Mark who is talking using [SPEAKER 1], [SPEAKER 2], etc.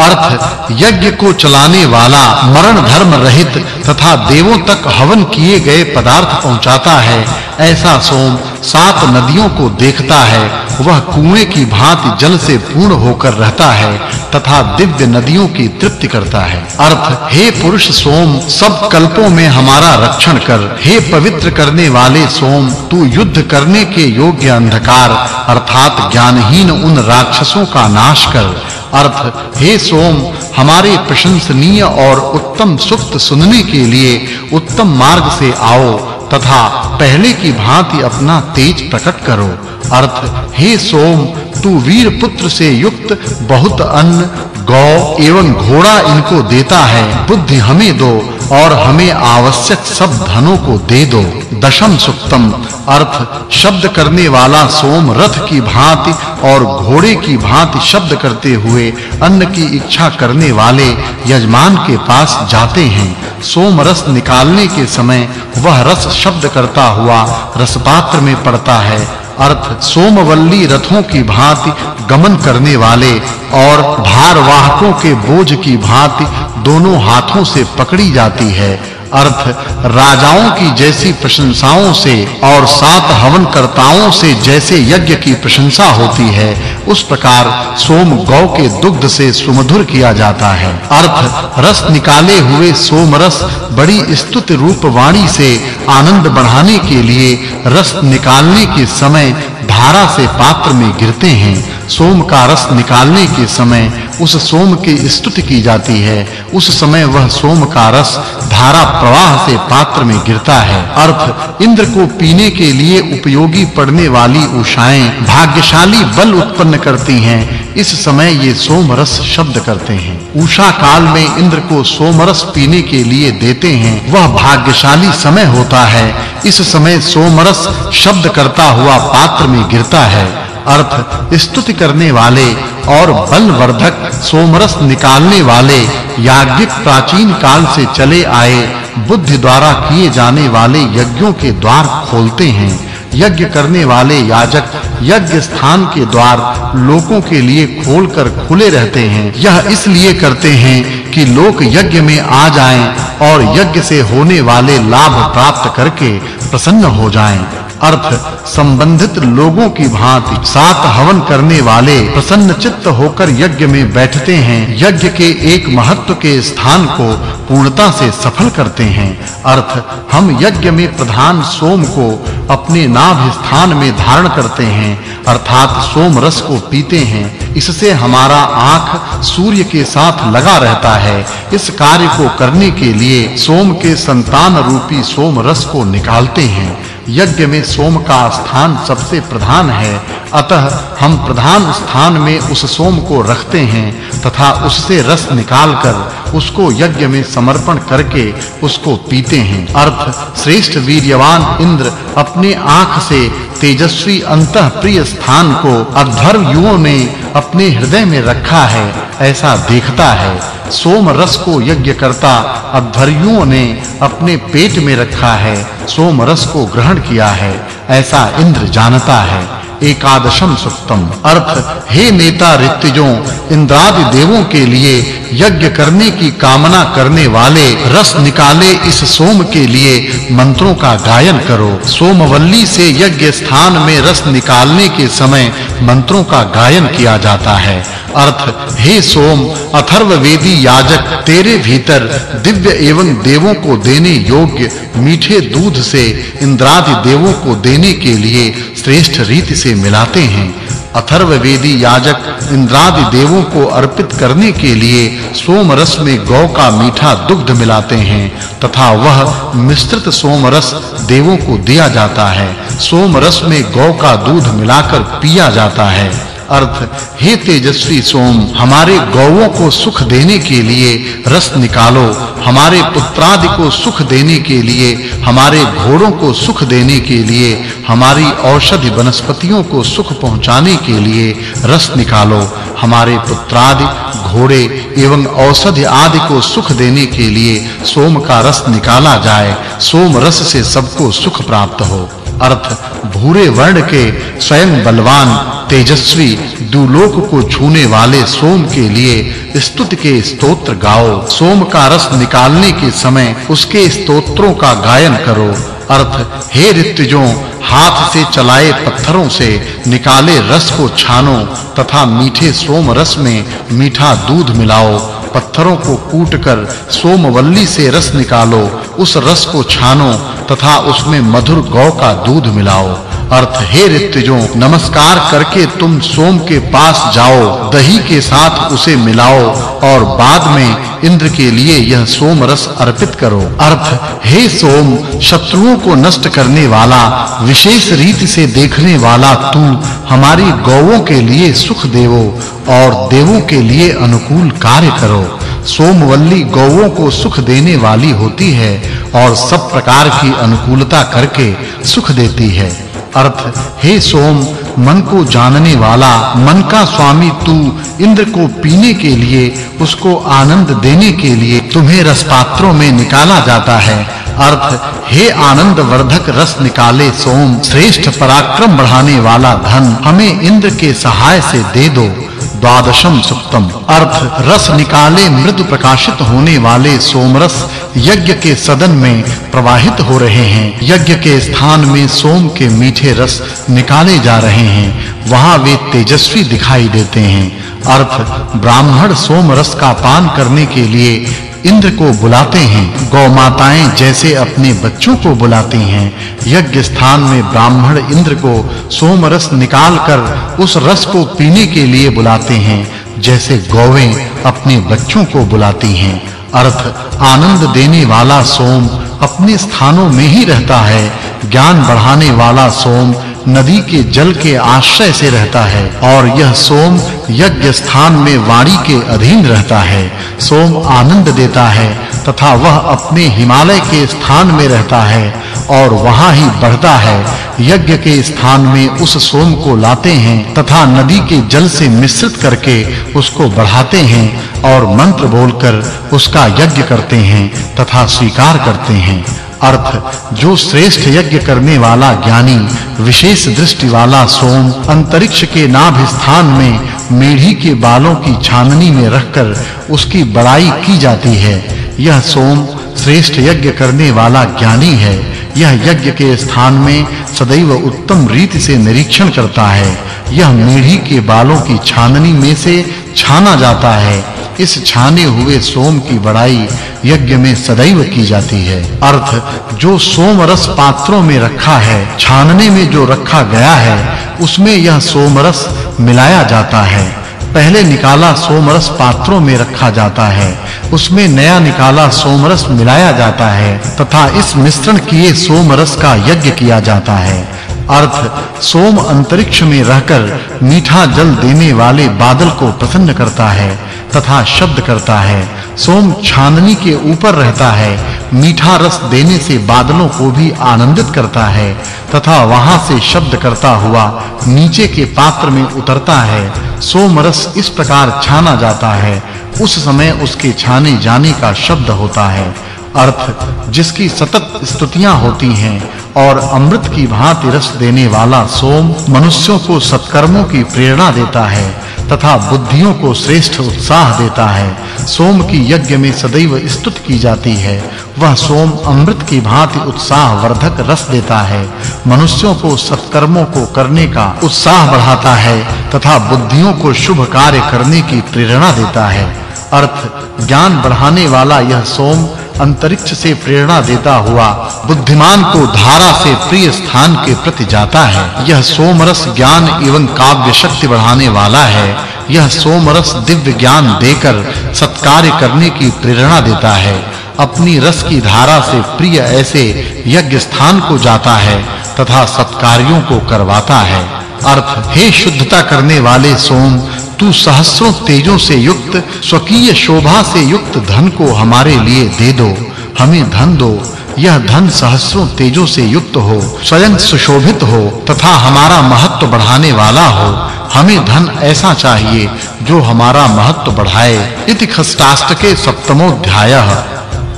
[SPEAKER 1] अर्थ यज्ञ को चलाने वाला मरण धर्म रहित तथा देवों तक हवन किए गए पदार्थ पहुंचाता है, ऐसा सोम सात नदियों को देखता है। वह कुएँ की भांति जल से पूर्ण होकर रहता है तथा दिव्य नदियों की तृप्ति करता है। अर्थ, हे पुरुष सोम, सब कल्पों में हमारा रक्षण कर। हे पवित्र करने वाले सोम, तू युद्ध करने के योग्य अंधकार, अर्थात ज्ञानहीन उन राक्षसों का नाश कर। अर्थ हे सोम हमारे प्रशंसनीय और उत्तम सुक्त सुनने के लिए उत्तम मार्ग से आओ तथा पहले की भांति अपना तेज प्रकट करो। अर्थ, हे सोम, तू वीर पुत्र से युक्त बहुत अन्न, गौ एवं घोड़ा इनको देता है। बुद्धि हमें दो और हमें आवश्यक सब धनों को दे दो। दशम सुक्तम, अर्थ, शब्द करने वाला सोम रथ की भांति और घोड़े की भांति शब्द करते हुए अन्न की इच्छा करने वाले यजमान के पास जाते हैं। सोम रस निकालने के समय वह रस शब्द करता हुआ रसपात्र में पड़ता है। अर्थ, सोमवल्ली रथों की भांति गमन करने वाले और भारवाहकों के बोझ की भांति दोनों हाथों से पकड़ी जाती है। अर्थ राजाओं की जैसी प्रशंसाओं से और सात हवन कर्ताओं से जैसे यज्ञ की प्रशंसा होती है, उस प्रकार सोम गौ के दुग्ध से सुमधुर किया जाता है। अर्थ, रस निकाले हुए सोम रस बड़ी स्तुति रूप वाणी से आनंद बढ़ाने के लिए रस निकालने के समय धारा से पात्र में गिरते हैं। सोम का रस निकालने के समय उस सोम की स्तुति की जाती है। उस समय वह सोम का रस धारा प्रवाह से पात्र में गिरता है। अर्थ, इंद्र को पीने के लिए उपयोगी पड़ने वाली उषाएँ भाग्यशाली बल उत्पन्न करती हैं। इस समय ये सोम रस शब्द करते हैं। उषा काल में इंद्र को सोम रस पीने के लिए देते हैं। वह भाग्यशाली समय होता है। इस समय सोम रस शब्द करता हुआ पात्र में गिरता है। अर्थ, स्तुति करने वाले और बलवर्धक सोमरस निकालने वाले, याज्ञिक प्राचीन काल से चले आए, बुद्धि द्वारा किए जाने वाले यज्ञों के द्वार खोलते हैं। यज्ञ करने वाले याजक यज्ञ स्थान के द्वार लोगों के लिए खोलकर खुले रहते हैं। यह इसलिए करते हैं कि लोग यज्ञ में आ जाएँ और यज्ञ से होने वाले लाभ प्राप्त करके प्रसन्न हो जाएँ। अर्थ, संबंधित लोगों की भांति सात हवन करने वाले प्रसन्न चित्त होकर यज्ञ में बैठते हैं। यज्ञ के एक महत्व के स्थान को पूर्णता से सफल करते हैं। अर्थ, हम यज्ञ में प्रधान सोम को अपने नाभ स्थान में धारण करते हैं, अर्थात सोम रस को पीते हैं। इससे हमारा आँख सूर्य के साथ लगा रहता है। इस कार्य को करने के लिए सोम के संतान रूपी सोम रस को निकालते हैं। यज्ञ में सोम का स्थान सबसे प्रधान है। अतः हम प्रधान स्थान में उस सोम को रखते हैं तथा उससे रस निकालकर उसको यज्ञ में समर्पण करके उसको पीते हैं। अर्थ, श्रेष्ठ वीर्यवान इंद्र अपने आँख से तेजस्वी अंतः प्रिय स्थान को अध्वर्युओं ने अपने हृदय में रखा है, ऐसा देखता है। सोम रस को यज्ञ करता अध्वर्युओं ने अपने पेट में रखा है सोम रस को ग्रहण किया है, ऐसा इंद्र जानता है। एकादशम सुक्तम। अर्थ, हे नेता ऋतुजों इंद्रादि देवों के लिए यज्ञ करने की कामना करने वाले रस निकाले इस सोम के लिए मंत्रों का गायन करो। सोमवल्ली से यज्ञ स्थान में रस निकालने के समय मंत्रों का गायन किया जाता है। अर्थ, हे सोम, अथर्ववेदी याजक, तेरे भीतर दिव्य एवं देवों को देने योग्य मीठे दूध से इंद्रादि देवों को देने के लिए श्रेष्ठ रीति से मिलाते हैं। अथर्ववेदी याजक इंद्रादि देवों को अर्पित करने के लिए सोम रस में गौ का मीठा दुग्ध मिलाते हैं, तथा वह मिश्रित सोम रस देवों को दिया जाता है। सोम रस में गौ का दूध मिलाकर पिया जाता है। अर्थ हे तेजस्वी सोम, हमारे गौओं को सुख देने के लिए रस निकालो, हमारे पुत्रादि को सुख देने के लिए, हमारे घोड़ों को सुख देने के लिए, हमारी औषधि वनस्पतियों को सुख पहुँचाने के लिए रस निकालो, हमारे पुत्रादि, घोड़े एवं औषधि आदि को सुख देने के लिए सोम का रस निकाला जाए, सोम रस से सबको सुख प्राप्त हो। अर्थ, भूरे वर्ण के स्वयं बलवान तेजस्वी, दुलोक को छूने वाले सोम के लिए स्तुति के स्तोत्र गाओ। सोम का रस निकालने के समय उसके स्तोत्रों का गायन करो। अर्थ, हे ऋतुजों, हाथ से चलाए पत्थरों से निकाले रस को छानो तथा मीठे सोम रस में मीठा दूध मिलाओ। पत्थरों को कूटकर सोमवल्ली से रस निकालो। उस रस को छानो तथा उसमें मधुर गौ का दूध मिलाओ। अर्थ, हे ऋतुजों, नमस्कार करके तुम सोम के पास जाओ, दही के साथ उसे मिलाओ, और बाद में इंद्र के लिए यह सोम रस अर्पित करो। अर्थ, हे सोम, शत्रुओं को नष्ट करने वाला, विशेष रीति से देखने वाला तू, हमारी गौओं के लिए सुख देवो और देवों के लिए अनुकूल कार्य करो। सोमवल्ली गौओं को सुख देने वाली होती है और सब प्रकार की अनुकूलता करके सुख देती है। अर्थ, हे सोम, मन को जानने वाला, मन का स्वामी तू इंद्र को पीने के लिए, उसको आनंद देने के लिए तुम्हें रस पात्रों में निकाला जाता है। अर्थ, हे आनंद वर्धक रस निकाले सोम, श्रेष्ठ पराक्रम बढ़ाने वाला धन, हमें इंद्र के सहाय से दे दो। द्वादशम सुक्तम। अर्थ रस निकाले मृदु प्रकाशित होने वाले सोमरस यज्ञ के सदन में प्रवाहित हो रहे हैं। यज्ञ के स्थान में सोम के मीठे रस निकाले जा रहे हैं। वहाँ वे तेजस्वी दिखाई देते हैं। अर्थ, ब्राह्मण सोम रस का पान करने के लिए इंद्र को बुलाते हैं। गौ माताएँ जैसे अपने बच्चों को बुलाती हैं। यज्ञ स्थान में ब्राह्मण इंद्र को सोम रस निकालकर उस रस को पीने के लिए बुलाते हैं, जैसे गौवें अपने बच्चों को बुलाती हैं। अर्थ, आनंद देने वाला सोम अपने स्थानों में ही रहता है। ज्ञान बढ़ाने वाला सोम नदी के जल के आश्रय से रहता है और यह सोम यज्ञ स्थान में वाणी के अधीन रहता है। सोम आनंद देता है तथा वह अपने हिमालय के स्थान में रहता है और वहाँ ही बढ़ता है। यज्ञ के स्थान में उस सोम को लाते हैं तथा नदी के जल से मिश्रित करके उसको बढ़ाते हैं और मंत्र बोलकर उसका यज्ञ करते हैं तथा स्वीकार करते हैं। अर्थ, जो श्रेष्ठ यज्ञ करने वाला ज्ञानी, विशेष दृष्टि वाला सोम, अंतरिक्ष के नाभ स्थान में मेढ़ी के बालों की छाननी में रखकर उसकी बड़ाई की जाती है। यह सोम श्रेष्ठ यज्ञ करने वाला ज्ञानी है। यह यज्ञ के स्थान में सदैव उत्तम रीति से निरीक्षण करता है। यह मेढ़ी के बालों की छाननी में से छाना जाता है। इस छाने हुए सोम की बड़ाई यज्ञ में सदैव की जाती है। अर्थ, जो सोम रस पात्रों में रखा है, छानने में जो रखा गया है, उसमें यह सोम रस मिलाया जाता है। पहले निकाला सोमरस पात्रों में रखा जाता है, उसमें नया निकाला सोमरस मिलाया जाता है, तथा इस मिश्रण किए सोमरस का यज्ञ किया जाता है। अर्थ, सोम अंतरिक्ष में रहकर मीठा जल देने वाले बादल को प्रसन्न करता है तथा शब्द करता है। सोम छाननी के ऊपर रहता है, मीठा रस देने से बादलों को भी आनंदित करता है तथा वहाँ से शब्द करता हुआ नीचे के पात्र में उतरता है। सोम रस इस प्रकार छाना जाता है, उस समय उसके छाने जाने का शब्द होता है। अर्थ, जिसकी सतत स्तुतियाँ होती हैं और अमृत की भांति रस देने वाला सोम मनुष्यों को सत्कर्मों की प्रेरणा देता है तथा बुद्धियों को श्रेष्ठ उत्साह देता है। सोम की यज्ञ में सदैव स्तुत की जाती है। वह सोम अमृत की भांति उत्साह वर्धक रस देता है। मनुष्यों को सत्कर्मों को करने का उत्साह बढ़ाता है तथा बुद्धियों को शुभ कार्य करने की प्रेरणा देता है। अर्थ, ज्ञान बढ़ाने वाला यह सोम अंतरिक्ष से प्रेरणा देता हुआ बुद्धिमान को धारा से प्रिय स्थान के प्रति जाता है। यह सोमरस ज्ञान एवं काव्य शक्ति बढ़ाने वाला है। यह सोमरस दिव्य ज्ञान देकर सत्कार्य करने की प्रेरणा देता है। अपनी रस की धारा से प्रिय ऐसे यज्ञ स्थान को जाता है तथा सत्कार्यों को करवाता है। अर्थ, हे शुद्धता करने वाले सोम तू सहस्रों तेजों से युक्त, स्वकीय शोभा से युक्त धन को हमारे लिए दे दो, हमें धन दो। यह धन सहस्रों तेजों से युक्त हो, स्वयं सुशोभित हो, तथा हमारा महत्व बढ़ाने वाला हो। हमें धन ऐसा चाहिए, जो हमारा महत्व बढ़ाए। इति खष्टाष्टके सप्तमोध्यायः